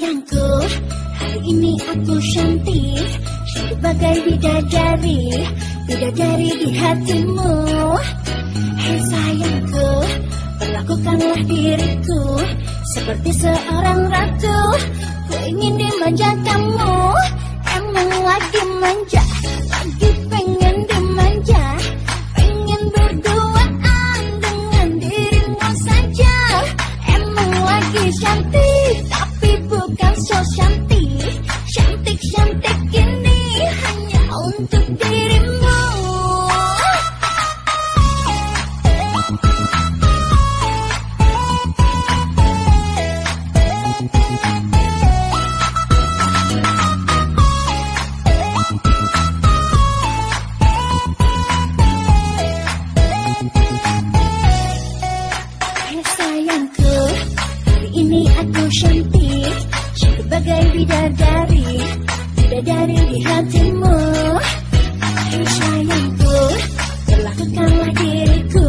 sayangku, hari ini aku cantik Cantik bagai bidadari Bidadari di hatimu. Hei sayangku, perlakukanlah diriku Seperti seorang ratu. Ku ingin dimanja kamu Emang lagi manja sayangku, hari ini aku cantik Cantik bagai bidadari Bidadari di hatimu. Hei sayangku, perlakukanlah diriku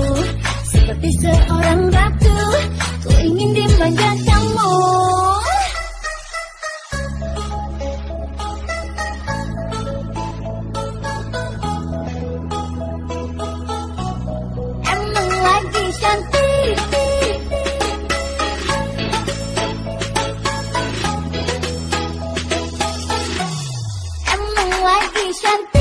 Seperti seorang lagi cantik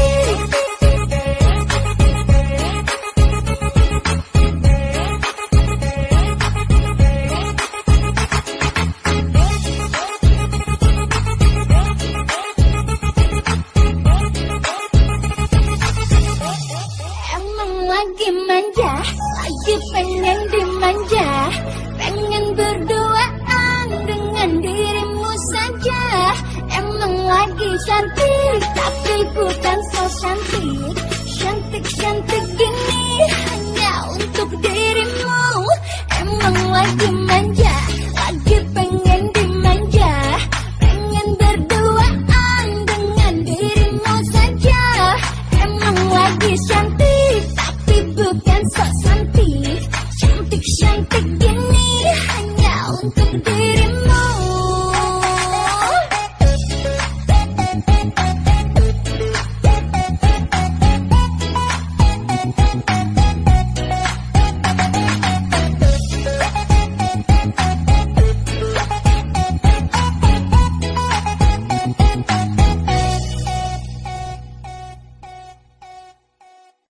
lagi cantik Tapi bukan so cantik. Cantik-cantik gini Hanya untuk dirimu. Emang lagi manja Lagi pengen dimanja. Pengen berduaan Dengan dirimu saja. Emang lagi cantik Tapi bukan so cantik. Cantik-cantik gini Hanya untuk dirimu.